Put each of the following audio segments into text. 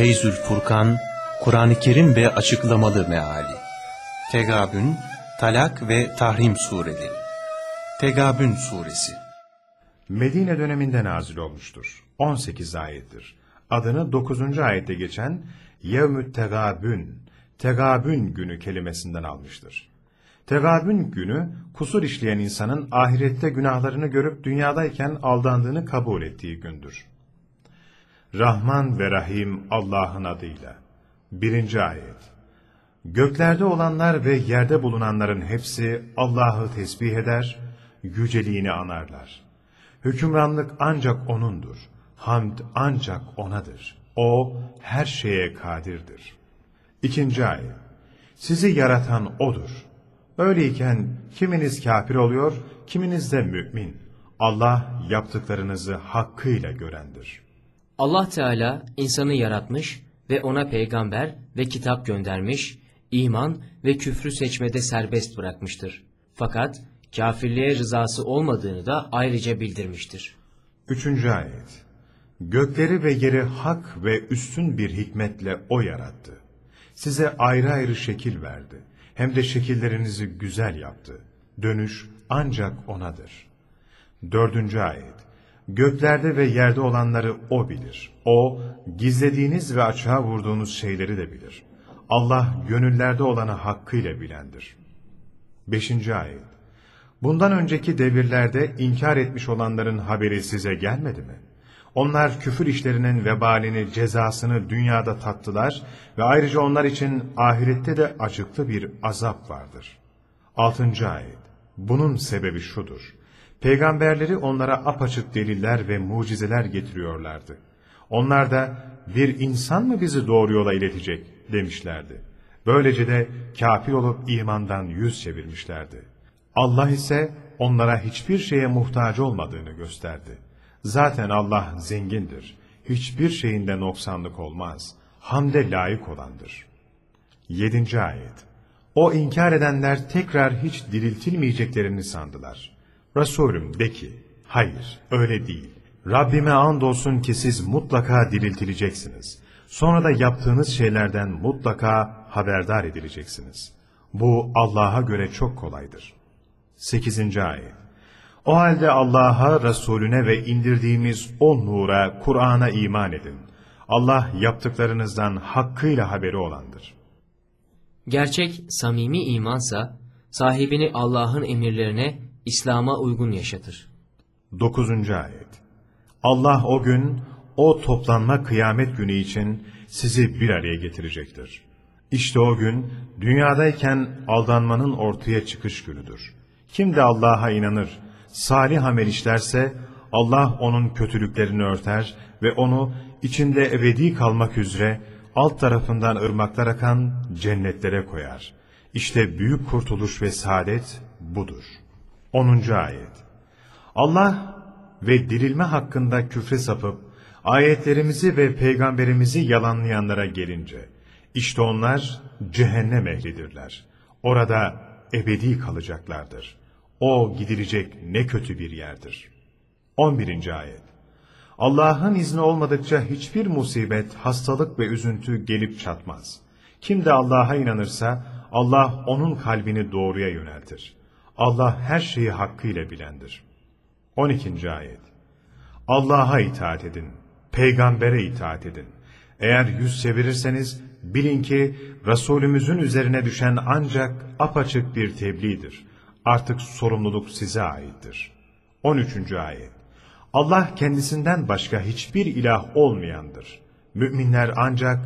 Feyzül Furkan, Kur'an-ı Kerim ve açıklamalı meali. Tegabün, Talak ve Tahrim sureleri. Tegabün suresi. Medine döneminde nazil olmuştur. 18 ayettir. Adını 9. ayette geçen Yevmü Tegabün, Tegabün günü kelimesinden almıştır. Tegabün günü, kusur işleyen insanın ahirette günahlarını görüp dünyadayken aldandığını kabul ettiği gündür. Rahman ve Rahim Allah'ın adıyla. 1. ayet. Göklerde olanlar ve yerde bulunanların hepsi Allah'ı tesbih eder, yüceliğini anarlar. Hükümranlık ancak O'nundur. Hamd ancak O'nadır. O her şeye kadirdir. İkinci ayet. Sizi yaratan O'dur. Öyleyken kiminiz kafir oluyor, kiminiz de mümin. Allah yaptıklarınızı hakkıyla görendir. Allah Teala insanı yaratmış ve ona peygamber ve kitap göndermiş, iman ve küfrü seçmede serbest bırakmıştır. Fakat kafirliğe rızası olmadığını da ayrıca bildirmiştir. Üçüncü ayet. Gökleri ve yeri hak ve üstün bir hikmetle O yarattı. Size ayrı ayrı şekil verdi. Hem de şekillerinizi güzel yaptı. Dönüş ancak O'nadır. Dördüncü ayet. Göklerde ve yerde olanları O bilir. O, gizlediğiniz ve açığa vurduğunuz şeyleri de bilir. Allah, gönüllerde olanı hakkıyla bilendir. Beşinci ayet. Bundan önceki devirlerde inkar etmiş olanların haberi size gelmedi mi? Onlar küfür işlerinin vebalini, cezasını dünyada tattılar ve ayrıca onlar için ahirette de acıklı bir azap vardır. Altıncı ayet. Bunun sebebi şudur. Peygamberleri onlara apaçık deliller ve mucizeler getiriyorlardı. Onlar da bir insan mı bizi doğru yola iletecek demişlerdi. Böylece de kafir olup imandan yüz çevirmişlerdi. Allah ise onlara hiçbir şeye muhtaç olmadığını gösterdi. Zaten Allah zengindir. Hiçbir şeyinde noksanlık olmaz. Hamde layık olandır. 7. ayet. O inkar edenler tekrar hiç diriltilmeyeceklerini sandılar. Resulüm de ki, hayır öyle değil. Rabbime andolsun ki siz mutlaka diriltileceksiniz. Sonra da yaptığınız şeylerden mutlaka haberdar edileceksiniz. Bu Allah'a göre çok kolaydır. 8. ayet. O halde Allah'a, Resulüne ve indirdiğimiz o nura, Kur'an'a iman edin. Allah yaptıklarınızdan hakkıyla haberi olandır. Gerçek samimi imansa sahibini Allah'ın emirlerine, İslam'a uygun yaşatır. 9. ayet. Allah o gün, o toplanma kıyamet günü için sizi bir araya getirecektir. İşte o gün, dünyadayken aldanmanın ortaya çıkış günüdür. Kim de Allah'a inanır, salih amel işlerse, Allah onun kötülüklerini örter ve onu içinde ebedi kalmak üzere alt tarafından ırmaklar akan cennetlere koyar. İşte büyük kurtuluş ve saadet budur. 10. ayet. Allah ve dirilme hakkında küfre sapıp ayetlerimizi ve peygamberimizi yalanlayanlara gelince işte onlar cehennem ehlidirler. Orada ebedi kalacaklardır. O gidilecek ne kötü bir yerdir. 11. ayet. Allah'ın izni olmadıkça hiçbir musibet, hastalık ve üzüntü gelip çatmaz. Kim de Allah'a inanırsa Allah onun kalbini doğruya yöneltir. Allah her şeyi hakkıyla bilendir. 12. ayet. Allah'a itaat edin, peygambere itaat edin. Eğer yüz çevirirseniz bilin ki Resulümüzün üzerine düşen ancak apaçık bir tebliğdir. Artık sorumluluk size aittir. 13. ayet. Allah kendisinden başka hiçbir ilah olmayandır. Müminler ancak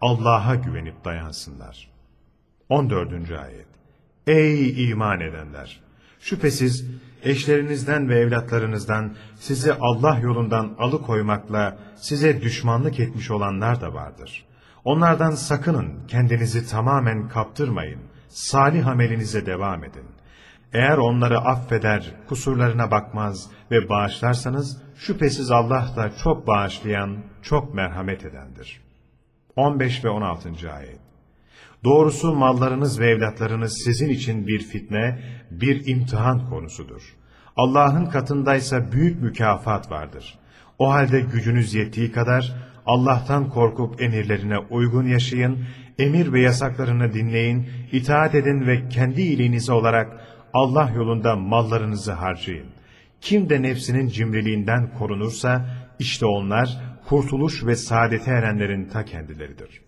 Allah'a güvenip dayansınlar. 14. ayet. Ey iman edenler! Şüphesiz eşlerinizden ve evlatlarınızdan sizi Allah yolundan alıkoymakla size düşmanlık etmiş olanlar da vardır. Onlardan sakının, kendinizi tamamen kaptırmayın, salih amelinize devam edin. Eğer onları affeder, kusurlarına bakmaz ve bağışlarsanız, şüphesiz Allah da çok bağışlayan, çok merhamet edendir. 15 ve 16. ayet Doğrusu mallarınız ve evlatlarınız sizin için bir fitne, bir imtihan konusudur. Allah'ın katındaysa büyük mükafat vardır. O halde gücünüz yettiği kadar Allah'tan korkup emirlerine uygun yaşayın, emir ve yasaklarını dinleyin, itaat edin ve kendi iyiliğinize olarak Allah yolunda mallarınızı harcayın. Kim de nefsinin cimriliğinden korunursa, işte onlar kurtuluş ve saadete erenlerin ta kendileridir.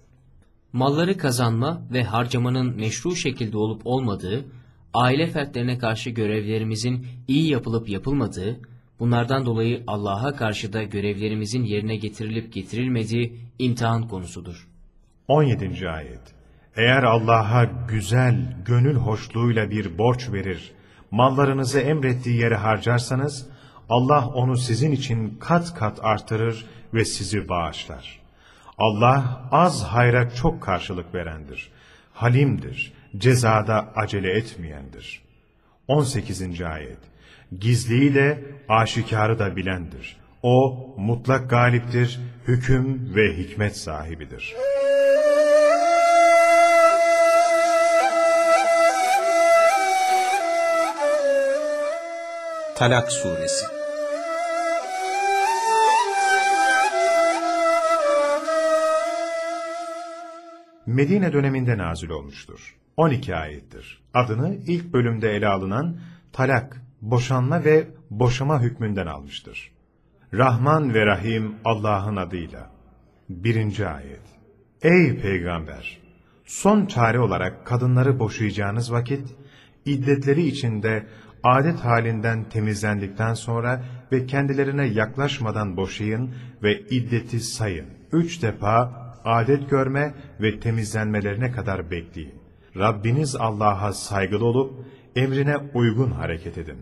Malları kazanma ve harcamanın meşru şekilde olup olmadığı, aile fertlerine karşı görevlerimizin iyi yapılıp yapılmadığı, bunlardan dolayı Allah'a karşı da görevlerimizin yerine getirilip getirilmediği imtihan konusudur. 17. Ayet Eğer Allah'a güzel, gönül hoşluğuyla bir borç verir, mallarınızı emrettiği yere harcarsanız, Allah onu sizin için kat kat artırır ve sizi bağışlar. Allah az hayra çok karşılık verendir. Halimdir, cezada acele etmeyendir. 18. Ayet Gizliyi de aşikarı da bilendir. O mutlak galiptir, hüküm ve hikmet sahibidir. Talak Suresi Medine döneminde nazil olmuştur. 12 ayettir. Adını ilk bölümde ele alınan talak, boşanma ve boşama hükmünden almıştır. Rahman ve Rahim Allah'ın adıyla. 1. ayet. Ey peygamber! Son çare olarak kadınları boşayacağınız vakit, iddetleri içinde adet halinden temizlendikten sonra ve kendilerine yaklaşmadan boşayın ve iddeti sayın. Üç defa adet görme ve temizlenmelerine kadar bekleyin. Rabbiniz Allah'a saygılı olup emrine uygun hareket edin.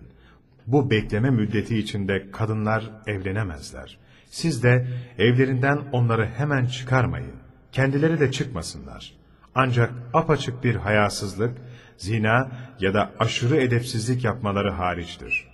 Bu bekleme müddeti içinde kadınlar evlenemezler. Siz de evlerinden onları hemen çıkarmayın. Kendileri de çıkmasınlar. Ancak apaçık bir hayasızlık, zina ya da aşırı edepsizlik yapmaları hariçtir.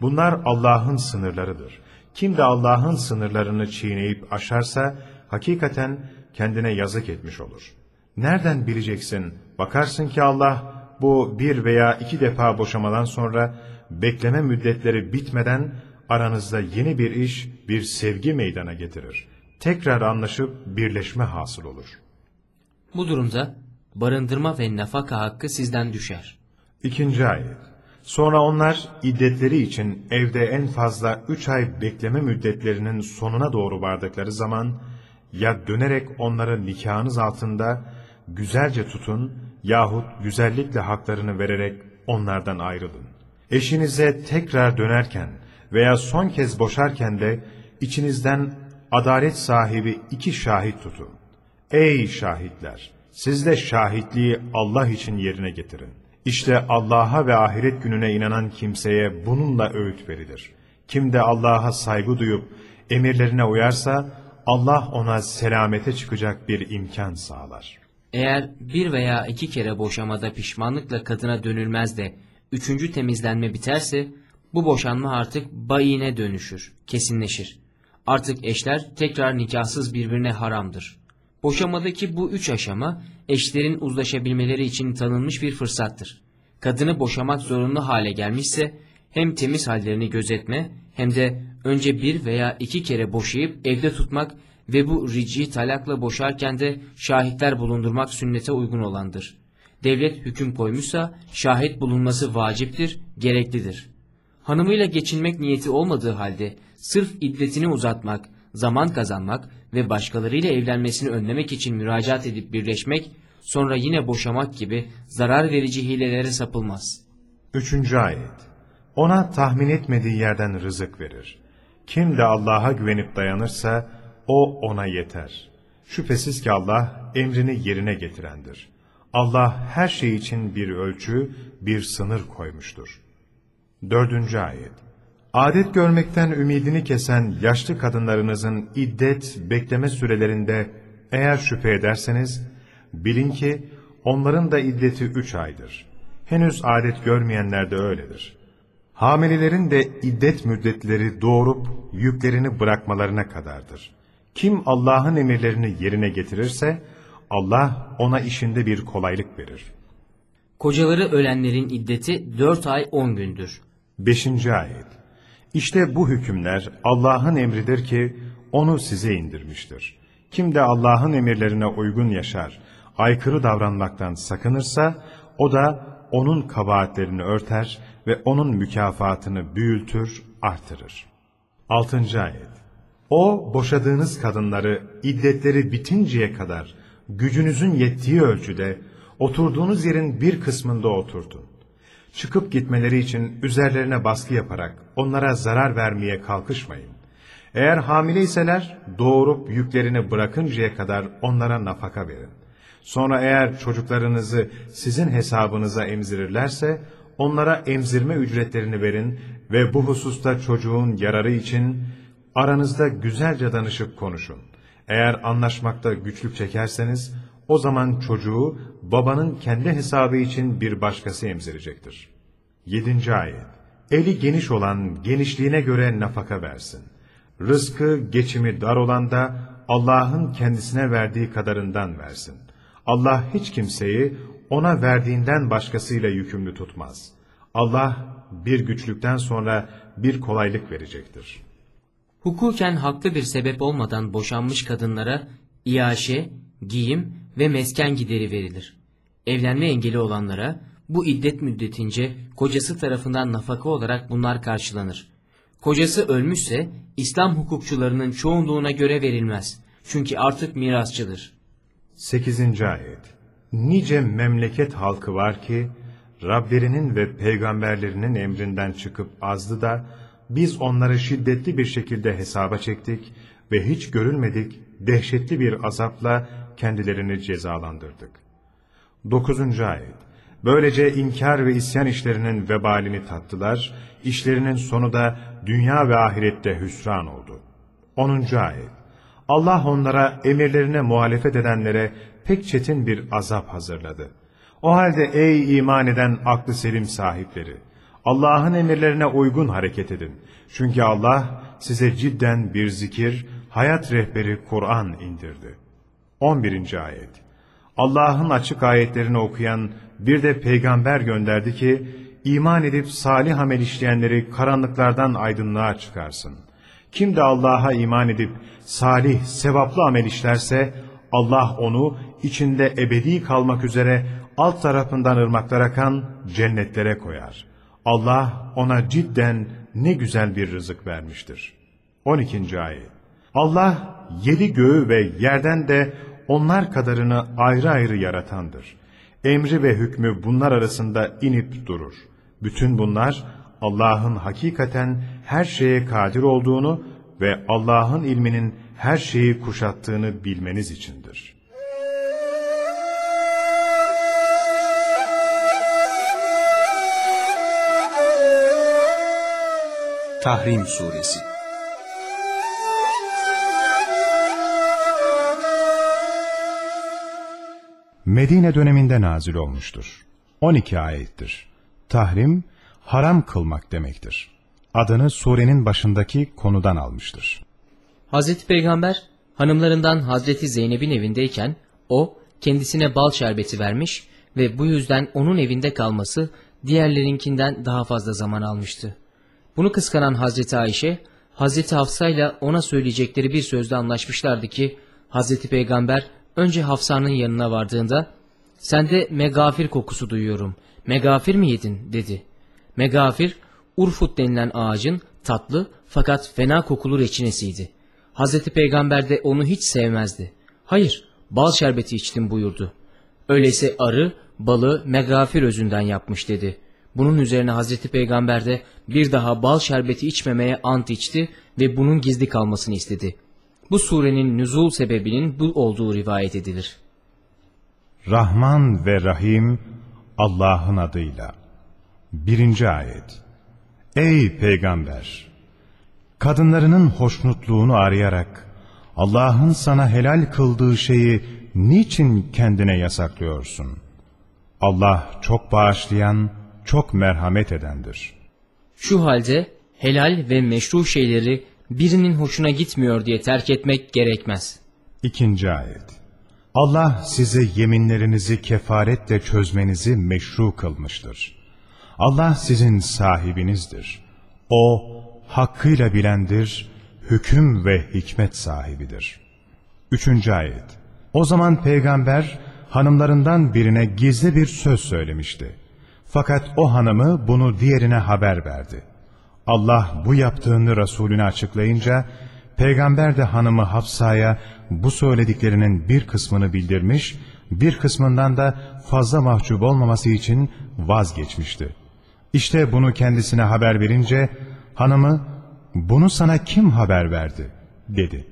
Bunlar Allah'ın sınırlarıdır. Kim de Allah'ın sınırlarını çiğneyip aşarsa, hakikaten kendine yazık etmiş olur. Nereden bileceksin? Bakarsın ki Allah bu bir veya iki defa boşamadan sonra bekleme müddetleri bitmeden aranızda yeni bir iş, bir sevgi meydana getirir. Tekrar anlaşıp birleşme hasıl olur. Bu durumda barındırma ve nafaka hakkı sizden düşer. İkinci ayet. Sonra onlar iddetleri için evde en fazla üç ay bekleme müddetlerinin sonuna doğru vardıkları zaman ya dönerek onları nikahınız altında güzelce tutun yahut güzellikle haklarını vererek onlardan ayrılın. Eşinize tekrar dönerken veya son kez boşarken de içinizden adalet sahibi iki şahit tutun. Ey şahitler! Siz de şahitliği Allah için yerine getirin. İşte Allah'a ve ahiret gününe inanan kimseye bununla öğüt verilir. Kim de Allah'a saygı duyup emirlerine uyarsa Allah ona selamete çıkacak bir imkan sağlar. Eğer bir veya iki kere boşamada pişmanlıkla kadına dönülmez de üçüncü temizlenme biterse bu boşanma artık bayine dönüşür, kesinleşir. Artık eşler tekrar nikahsız birbirine haramdır. Boşamadaki bu üç aşama eşlerin uzlaşabilmeleri için tanınmış bir fırsattır. Kadını boşamak zorunlu hale gelmişse hem temiz hallerini gözetme hem de önce bir veya iki kere boşayıp evde tutmak ve bu rici talakla boşarken de şahitler bulundurmak sünnete uygun olandır. Devlet hüküm koymuşsa şahit bulunması vaciptir, gereklidir. Hanımıyla geçinmek niyeti olmadığı halde sırf iddetini uzatmak, zaman kazanmak ve başkalarıyla evlenmesini önlemek için müracaat edip birleşmek, sonra yine boşamak gibi zarar verici hilelere sapılmaz. Üçüncü ayet. Ona tahmin etmediği yerden rızık verir. Kim de Allah'a güvenip dayanırsa o ona yeter. Şüphesiz ki Allah emrini yerine getirendir. Allah her şey için bir ölçü, bir sınır koymuştur. Dördüncü ayet. Adet görmekten ümidini kesen yaşlı kadınlarınızın iddet, bekleme sürelerinde eğer şüphe ederseniz, bilin ki onların da iddeti üç aydır. Henüz adet görmeyenler de öyledir. Hamilelerin de iddet müddetleri doğurup yüklerini bırakmalarına kadardır. Kim Allah'ın emirlerini yerine getirirse, Allah ona işinde bir kolaylık verir. Kocaları ölenlerin iddeti dört ay on gündür. Beşinci ayet. İşte bu hükümler Allah'ın emridir ki onu size indirmiştir. Kim de Allah'ın emirlerine uygun yaşar, aykırı davranmaktan sakınırsa, o da onun kabahatlerini örter ve onun mükafatını büyültür, artırır. 6. Ayet O, boşadığınız kadınları iddetleri bitinceye kadar gücünüzün yettiği ölçüde oturduğunuz yerin bir kısmında oturtun. Çıkıp gitmeleri için üzerlerine baskı yaparak onlara zarar vermeye kalkışmayın. Eğer hamileyseler doğurup yüklerini bırakıncaya kadar onlara nafaka verin. Sonra eğer çocuklarınızı sizin hesabınıza emzirirlerse onlara emzirme ücretlerini verin ve bu hususta çocuğun yararı için aranızda güzelce danışıp konuşun. Eğer anlaşmakta güçlük çekerseniz o zaman çocuğu babanın kendi hesabı için bir başkası emzirecektir. 7. Ayet Eli geniş olan genişliğine göre nafaka versin. Rızkı, geçimi dar olan da Allah'ın kendisine verdiği kadarından versin. Allah hiç kimseyi ona verdiğinden başkasıyla yükümlü tutmaz. Allah bir güçlükten sonra bir kolaylık verecektir. Hukuken haklı bir sebep olmadan boşanmış kadınlara iaşe, giyim ve mesken gideri verilir. Evlenme engeli olanlara bu iddet müddetince kocası tarafından nafaka olarak bunlar karşılanır. Kocası ölmüşse İslam hukukçularının çoğunluğuna göre verilmez. Çünkü artık mirasçıdır. 8. Ayet Nice memleket halkı var ki, Rablerinin ve peygamberlerinin emrinden çıkıp azdı da, biz onları şiddetli bir şekilde hesaba çektik ve hiç görülmedik dehşetli bir azapla kendilerini cezalandırdık. 9. Ayet Böylece inkar ve isyan işlerinin vebalini tattılar, işlerinin sonu da dünya ve ahirette hüsran oldu. 10. Ayet Allah onlara emirlerine muhalefet edenlere pek çetin bir azap hazırladı. O halde ey iman eden aklı selim sahipleri! Allah'ın emirlerine uygun hareket edin. Çünkü Allah size cidden bir zikir, hayat rehberi Kur'an indirdi. 11. Ayet Allah'ın açık ayetlerini okuyan bir de peygamber gönderdi ki, iman edip salih amel işleyenleri karanlıklardan aydınlığa çıkarsın. Kim de Allah'a iman edip salih, sevaplı amel işlerse, Allah onu içinde ebedi kalmak üzere alt tarafından ırmaklar akan cennetlere koyar. Allah ona cidden ne güzel bir rızık vermiştir. 12. Ayet Allah yedi göğü ve yerden de onlar kadarını ayrı ayrı yaratandır. Emri ve hükmü bunlar arasında inip durur. Bütün bunlar Allah'ın hakikaten her şeye kadir olduğunu ve Allah'ın ilminin her şeyi kuşattığını bilmeniz içindir. Tahrim Suresi Medine döneminde nazil olmuştur. 12 ayettir. Tahrim, haram kılmak demektir. Adını surenin başındaki konudan almıştır. Hazreti Peygamber hanımlarından Hazreti Zeynep'in evindeyken o kendisine bal şerbeti vermiş ve bu yüzden onun evinde kalması diğerlerinkinden daha fazla zaman almıştı. Bunu kıskanan Hazreti Ayşe, Hazreti Hafsa ile ona söyleyecekleri bir sözle anlaşmışlardı ki, Hazreti Peygamber önce Hafsa'nın yanına vardığında, ''Sende megafir kokusu duyuyorum, megafir mi yedin?'' dedi. Megafir, Urfut denilen ağacın tatlı fakat fena kokulu reçinesiydi. Hazreti Peygamber de onu hiç sevmezdi. Hayır, bal şerbeti içtim buyurdu. Öyleyse arı, balı megafir özünden yapmış dedi. Bunun üzerine Hazreti Peygamber de bir daha bal şerbeti içmemeye ant içti ve bunun gizli kalmasını istedi. Bu surenin nüzul sebebinin bu olduğu rivayet edilir. Rahman ve Rahim Allah'ın adıyla. Birinci ayet. Ey Peygamber! Kadınlarının hoşnutluğunu arayarak Allah'ın sana helal kıldığı şeyi niçin kendine yasaklıyorsun? Allah çok bağışlayan, çok merhamet edendir. Şu halde helal ve meşru şeyleri birinin hoşuna gitmiyor diye terk etmek gerekmez. İkinci ayet. Allah size yeminlerinizi kefaretle çözmenizi meşru kılmıştır. Allah sizin sahibinizdir. O hakkıyla bilendir, hüküm ve hikmet sahibidir. 3. Ayet O zaman peygamber hanımlarından birine gizli bir söz söylemişti. Fakat o hanımı bunu diğerine haber verdi. Allah bu yaptığını Resulüne açıklayınca, peygamber de hanımı Hafsa'ya bu söylediklerinin bir kısmını bildirmiş, bir kısmından da fazla mahcup olmaması için vazgeçmişti. İşte bunu kendisine haber verince, hanımı, bunu sana kim haber verdi? dedi.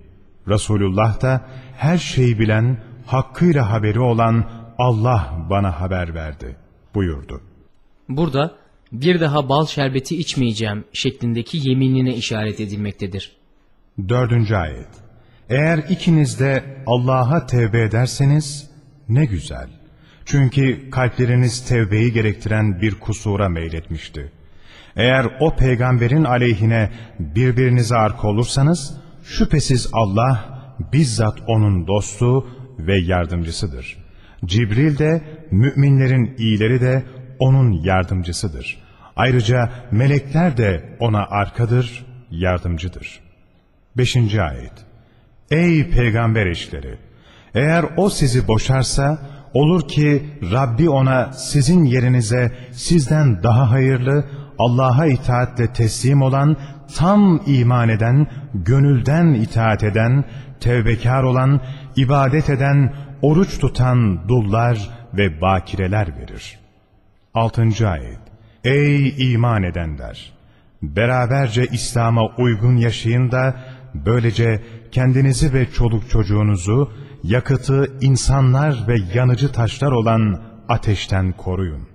Resulullah da, her şeyi bilen, hakkıyla haberi olan Allah bana haber verdi, buyurdu. Burada bir daha bal şerbeti içmeyeceğim şeklindeki yeminine işaret edilmektedir. Dördüncü ayet. Eğer ikiniz de Allah'a tevbe ederseniz ne güzel. Çünkü kalpleriniz tevbeyi gerektiren bir kusura meyletmişti. Eğer o peygamberin aleyhine birbirinize arka olursanız şüphesiz Allah bizzat onun dostu ve yardımcısıdır. Cibril de müminlerin iyileri de onun yardımcısıdır. Ayrıca melekler de ona arkadır, yardımcıdır. 5. Ayet Ey peygamber eşleri! Eğer o sizi boşarsa, olur ki Rabbi ona sizin yerinize sizden daha hayırlı, Allah'a itaatle teslim olan, tam iman eden, gönülden itaat eden, tevbekar olan, ibadet eden, oruç tutan dullar ve bakireler verir. 6. Ayet Ey iman edenler! Beraberce İslam'a uygun yaşayın da, böylece kendinizi ve çoluk çocuğunuzu, yakıtı insanlar ve yanıcı taşlar olan ateşten koruyun.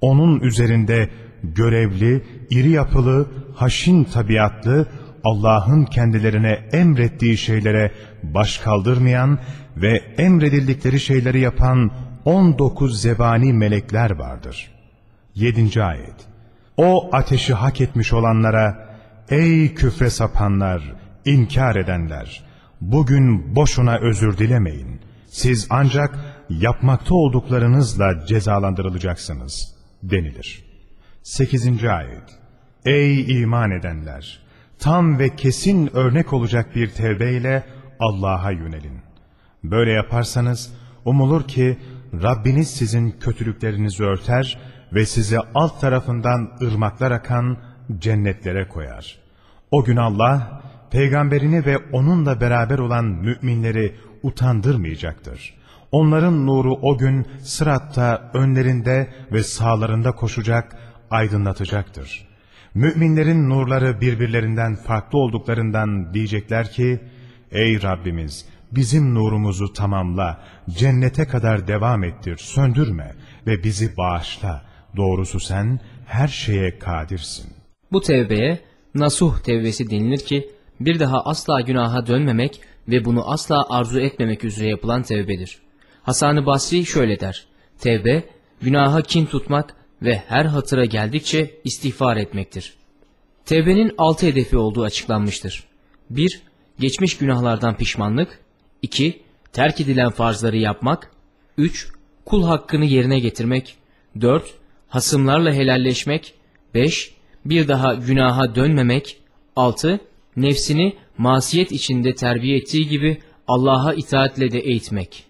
Onun üzerinde görevli, iri yapılı, haşin tabiatlı, Allah'ın kendilerine emrettiği şeylere baş kaldırmayan ve emredildikleri şeyleri yapan 19 zebani melekler vardır. 7. Ayet O ateşi hak etmiş olanlara, ey küfre sapanlar, inkar edenler, bugün boşuna özür dilemeyin. Siz ancak yapmakta olduklarınızla cezalandırılacaksınız denilir. 8. Ayet Ey iman edenler! Tam ve kesin örnek olacak bir tevbeyle Allah'a yönelin. Böyle yaparsanız umulur ki Rabbiniz sizin kötülüklerinizi örter ve sizi alt tarafından ırmaklar akan cennetlere koyar. O gün Allah peygamberini ve onunla beraber olan müminleri utandırmayacaktır. Onların nuru o gün sıratta önlerinde ve sağlarında koşacak, aydınlatacaktır. Müminlerin nurları birbirlerinden farklı olduklarından diyecekler ki, Ey Rabbimiz bizim nurumuzu tamamla, cennete kadar devam ettir, söndürme ve bizi bağışla. Doğrusu sen her şeye kadirsin. Bu tevbeye nasuh tevbesi denilir ki bir daha asla günaha dönmemek ve bunu asla arzu etmemek üzere yapılan tevbedir. Hasan-ı Basri şöyle der. Tevbe, günaha kin tutmak ve her hatıra geldikçe istiğfar etmektir. Tevbenin altı hedefi olduğu açıklanmıştır. 1- Geçmiş günahlardan pişmanlık 2- Terk edilen farzları yapmak 3- Kul hakkını yerine getirmek 4- Hasımlarla helalleşmek 5- Bir daha günaha dönmemek 6- Nefsini masiyet içinde terbiye ettiği gibi Allah'a itaatle de eğitmek.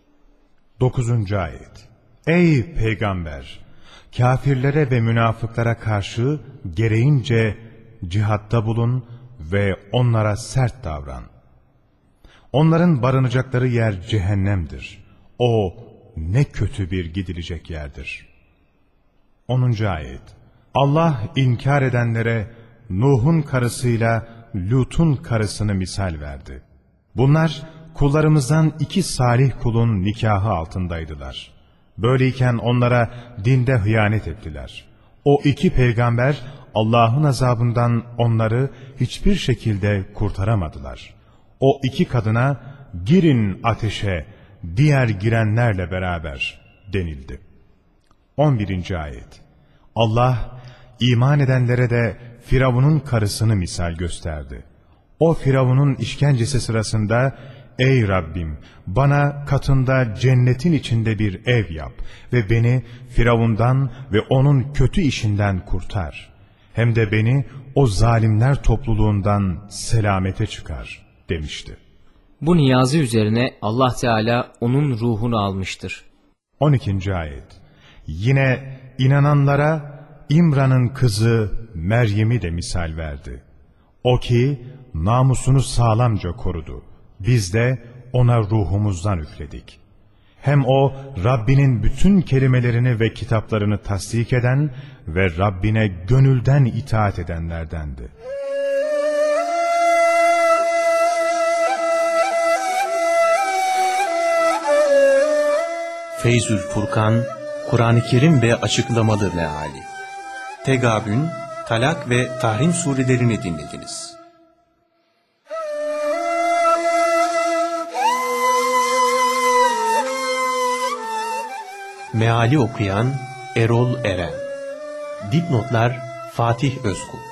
9. Ayet Ey Peygamber! Kafirlere ve münafıklara karşı gereğince cihatta bulun ve onlara sert davran. Onların barınacakları yer cehennemdir. O ne kötü bir gidilecek yerdir. 10. Ayet Allah inkar edenlere Nuh'un karısıyla Lut'un karısını misal verdi. Bunlar kullarımızdan iki salih kulun nikahı altındaydılar. Böyleyken onlara dinde hıyanet ettiler. O iki peygamber Allah'ın azabından onları hiçbir şekilde kurtaramadılar. O iki kadına girin ateşe diğer girenlerle beraber denildi. 11. Ayet Allah iman edenlere de Firavun'un karısını misal gösterdi. O Firavun'un işkencesi sırasında Ey Rabbim bana katında cennetin içinde bir ev yap ve beni Firavundan ve onun kötü işinden kurtar. Hem de beni o zalimler topluluğundan selamete çıkar demişti. Bu niyazı üzerine Allah Teala onun ruhunu almıştır. 12. Ayet Yine inananlara İmran'ın kızı Meryem'i de misal verdi. O ki namusunu sağlamca korudu. Biz de ona ruhumuzdan üfledik. Hem o Rabbinin bütün kelimelerini ve kitaplarını tasdik eden ve Rabbine gönülden itaat edenlerdendi. Feyzül Furkan, Kur'an-ı Kerim ve açıklamalı meali. Tegabün, Talak ve Tahrim surelerini dinlediniz. Meali okuyan Erol Eren Dipnotlar Fatih Özkul